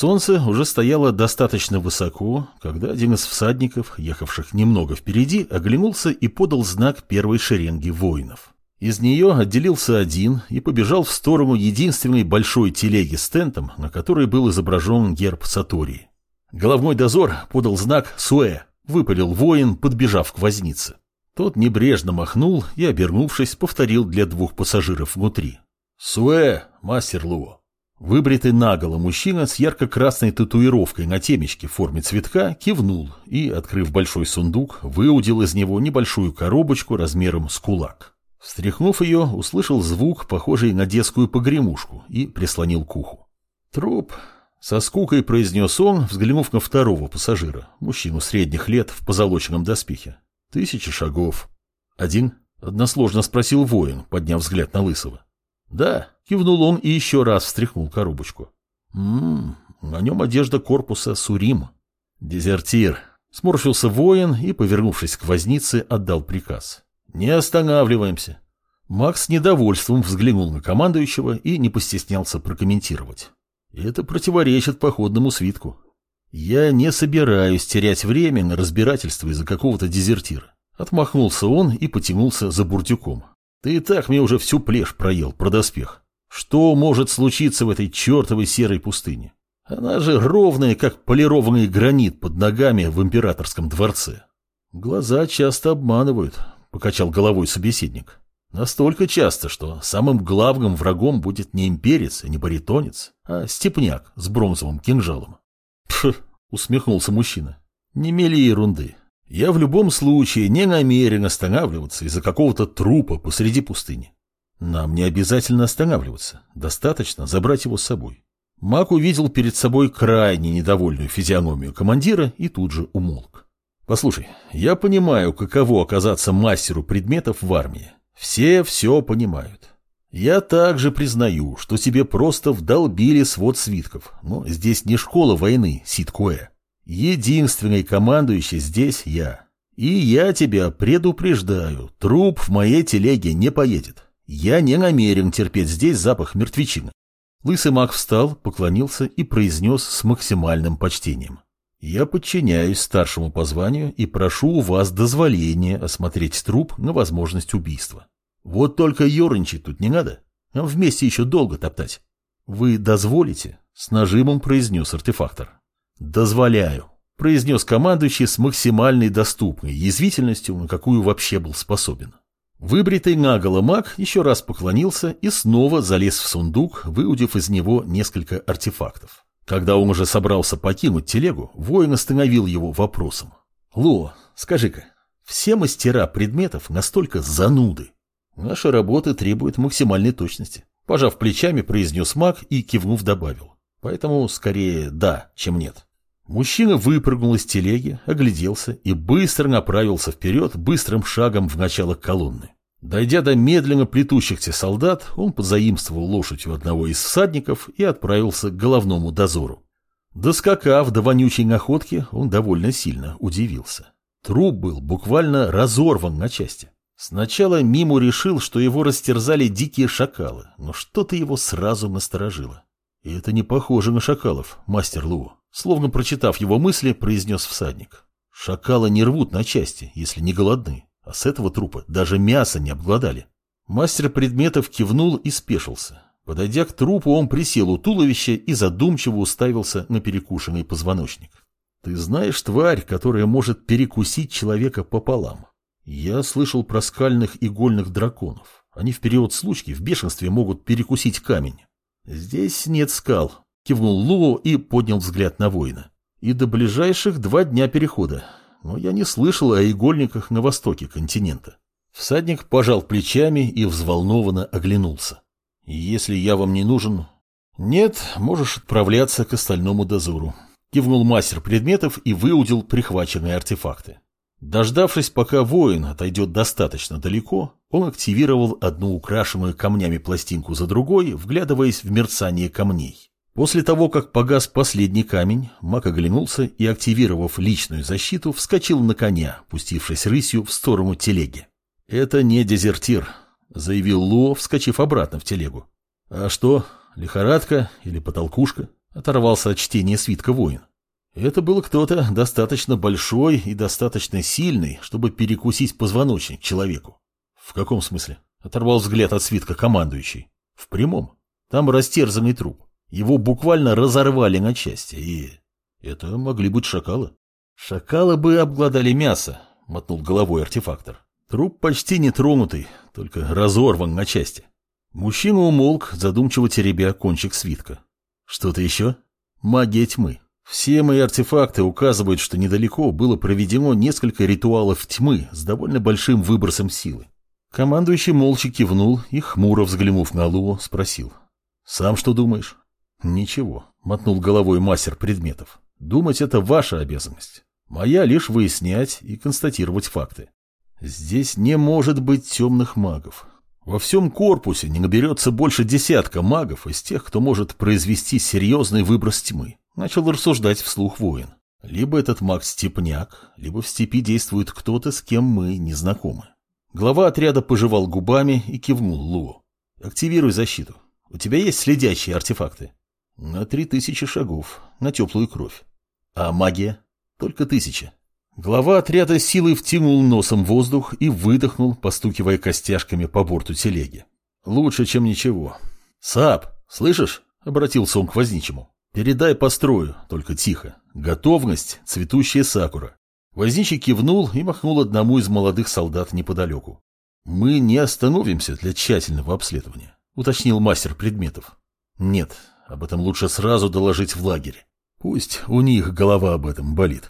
Солнце уже стояло достаточно высоко, когда один из всадников, ехавших немного впереди, оглянулся и подал знак первой шеренги воинов. Из нее отделился один и побежал в сторону единственной большой телеги с тентом, на которой был изображен герб Сатории. Головной дозор подал знак «Суэ», выпалил воин, подбежав к вознице. Тот небрежно махнул и, обернувшись, повторил для двух пассажиров внутри. «Суэ, мастер Луо». Выбритый наголо мужчина с ярко-красной татуировкой на темечке в форме цветка кивнул и, открыв большой сундук, выудил из него небольшую коробочку размером с кулак. Встряхнув ее, услышал звук, похожий на детскую погремушку, и прислонил к уху. «Труп!» — со скукой произнес он, взглянув на второго пассажира, мужчину средних лет в позолоченном доспехе. «Тысячи шагов». «Один?» — односложно спросил воин, подняв взгляд на Лысого. «Да», — кивнул он и еще раз встряхнул коробочку. «Ммм, на нем одежда корпуса Сурим». «Дезертир», — сморщился воин и, повернувшись к вознице, отдал приказ. «Не останавливаемся». Макс с недовольством взглянул на командующего и не постеснялся прокомментировать. «Это противоречит походному свитку. Я не собираюсь терять время на разбирательство из-за какого-то дезертира». Отмахнулся он и потянулся за бурдюком. Ты и так мне уже всю плешь проел про доспех. Что может случиться в этой чертовой серой пустыне? Она же ровная, как полированный гранит под ногами в императорском дворце. Глаза часто обманывают, покачал головой собеседник. Настолько часто, что самым главным врагом будет не имперец и не баритонец, а степняк с бронзовым кинжалом. Пф, усмехнулся мужчина. Не мели ерунды. Я в любом случае не намерен останавливаться из-за какого-то трупа посреди пустыни. Нам не обязательно останавливаться, достаточно забрать его с собой. Мак увидел перед собой крайне недовольную физиономию командира и тут же умолк. Послушай, я понимаю, каково оказаться мастеру предметов в армии. Все все понимают. Я также признаю, что тебе просто вдолбили свод свитков, но здесь не школа войны, Ситкуэ. Единственный командующий здесь я. И я тебя предупреждаю, труп в моей телеге не поедет. Я не намерен терпеть здесь запах мертвечины. Лысый маг встал, поклонился и произнес с максимальным почтением. Я подчиняюсь старшему по званию и прошу у вас дозволения осмотреть труп на возможность убийства. Вот только ерничать тут не надо. Нам вместе еще долго топтать. Вы дозволите? С нажимом произнес артефактор. «Дозволяю», – произнес командующий с максимальной доступной язвительностью, на какую вообще был способен. Выбритый наголо маг еще раз поклонился и снова залез в сундук, выудив из него несколько артефактов. Когда он уже собрался покинуть телегу, воин остановил его вопросом. «Ло, скажи-ка, все мастера предметов настолько зануды? Наша работа требует максимальной точности». Пожав плечами, произнес маг и, кивнув, добавил. Поэтому скорее да, чем нет. Мужчина выпрыгнул из телеги, огляделся и быстро направился вперед быстрым шагом в начало колонны. Дойдя до медленно плетущихся солдат, он позаимствовал лошадь у одного из всадников и отправился к головному дозору. Доскакав до вонючей находки, он довольно сильно удивился. Труп был буквально разорван на части. Сначала Миму решил, что его растерзали дикие шакалы, но что-то его сразу насторожило. И это не похоже на шакалов, мастер Лу. Словно прочитав его мысли, произнес всадник. Шакалы не рвут на части, если не голодны, а с этого трупа даже мясо не обглодали. Мастер предметов кивнул и спешился. Подойдя к трупу, он присел у туловища и задумчиво уставился на перекушенный позвоночник. «Ты знаешь тварь, которая может перекусить человека пополам?» Я слышал про скальных игольных драконов. Они в период случки в бешенстве могут перекусить камень. Здесь нет скал, Кивнул Луо и поднял взгляд на воина. И до ближайших два дня перехода. Но я не слышал о игольниках на востоке континента. Всадник пожал плечами и взволнованно оглянулся. «Если я вам не нужен...» «Нет, можешь отправляться к остальному дозору», — кивнул мастер предметов и выудил прихваченные артефакты. Дождавшись, пока воин отойдет достаточно далеко, он активировал одну украшенную камнями пластинку за другой, вглядываясь в мерцание камней. После того, как погас последний камень, маг оглянулся и, активировав личную защиту, вскочил на коня, пустившись рысью в сторону телеги. «Это не дезертир», — заявил Луо, вскочив обратно в телегу. «А что, лихорадка или потолкушка?» Оторвался от чтения свитка воин. Это был кто-то достаточно большой и достаточно сильный, чтобы перекусить позвоночник человеку. В каком смысле? Оторвал взгляд от свитка командующий. В прямом. Там растерзанный труп. Его буквально разорвали на части, и... Это могли быть шакалы. Шакалы бы обгладали мясо, мотнул головой артефактор. Труп почти не тронутый, только разорван на части. Мужчина умолк, задумчиво теребя кончик свитка. Что-то еще? Магия тьмы. Все мои артефакты указывают, что недалеко было проведено несколько ритуалов тьмы с довольно большим выбросом силы. Командующий молча кивнул и, хмуро взглянув на Луо, спросил. «Сам что думаешь?» «Ничего», — мотнул головой мастер предметов. «Думать — это ваша обязанность. Моя лишь выяснять и констатировать факты. Здесь не может быть темных магов. Во всем корпусе не наберется больше десятка магов из тех, кто может произвести серьезный выброс тьмы. Начал рассуждать вслух воин. Либо этот маг степняк, либо в степи действует кто-то, с кем мы не знакомы. Глава отряда пожевал губами и кивнул Лу. «Активируй защиту. У тебя есть следящие артефакты?» «На три тысячи шагов, на теплую кровь. А магия?» «Только тысяча». Глава отряда силой втянул носом воздух и выдохнул, постукивая костяшками по борту телеги. «Лучше, чем ничего». «Сап, слышишь?» — обратился он к возничему. «Передай построю, только тихо. Готовность — цветущая сакура. Возничий кивнул и махнул одному из молодых солдат неподалеку. «Мы не остановимся для тщательного обследования», — уточнил мастер предметов. «Нет, об этом лучше сразу доложить в лагере. Пусть у них голова об этом болит».